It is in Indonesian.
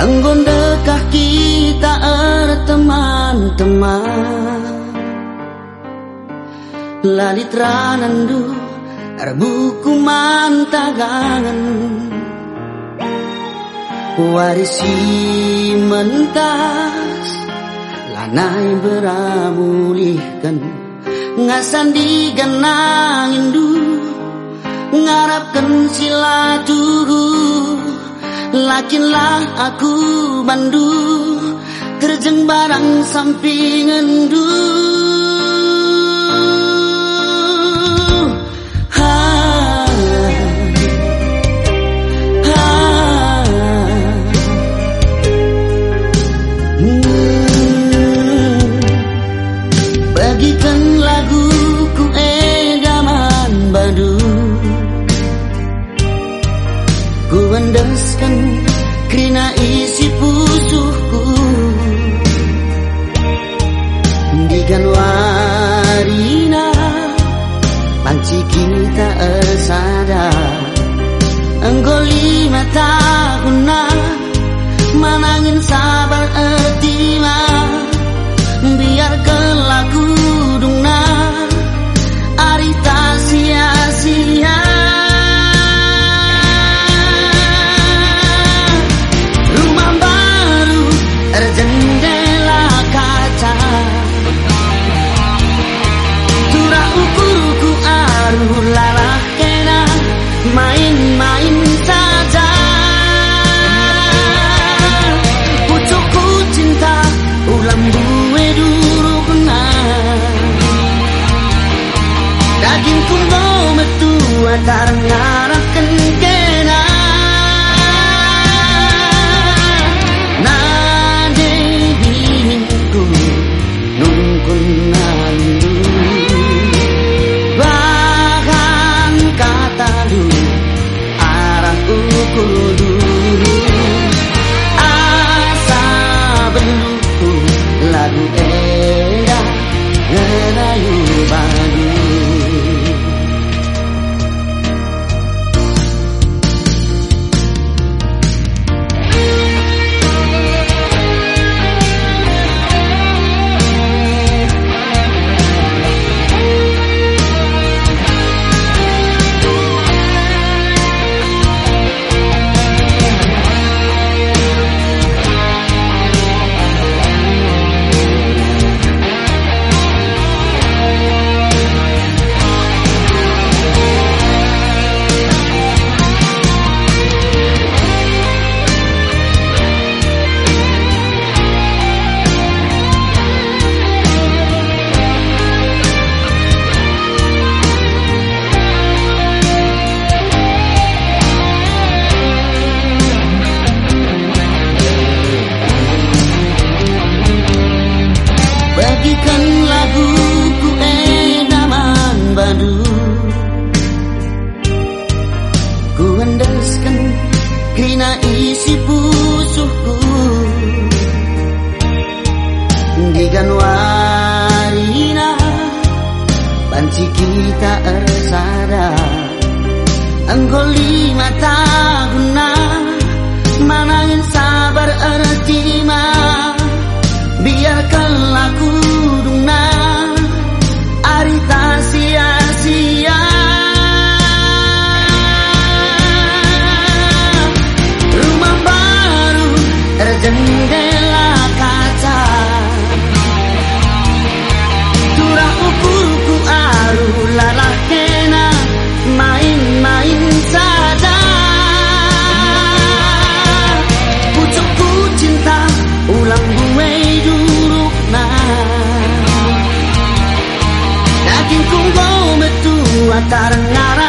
Enggon dekah kita teman-teman? Lalit ranandu er buku mantagangan Warisi mentas Lanai beramulihkan. Ngasan diganangin du Ngarapkan silatuhu Lakinlah aku bandu Terjeng barang sampingan du mendeskan Krina isi pusuhku. Di Januarina Panci kita esada Engkau lima tahun Manangin sabar etima mendengarnya Kina isi pusuhku. Di Januari Banci kita ersada. Engkau lima tahun karena